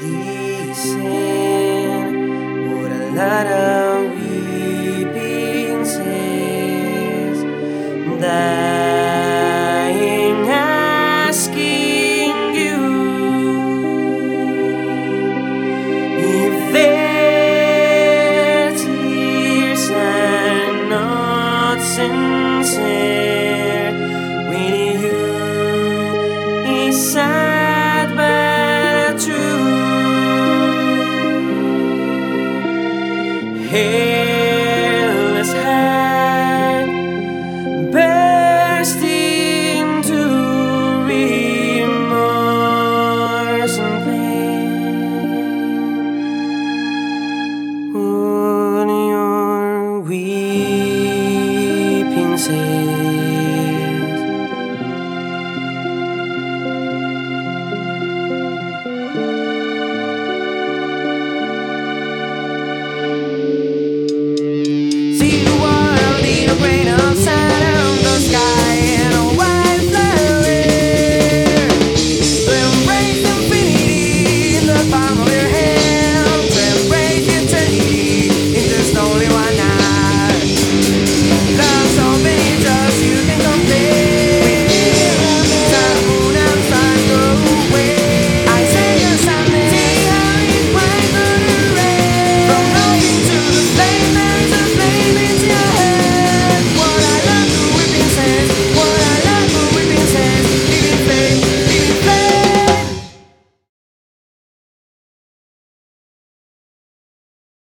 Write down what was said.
Listen what a lot of see.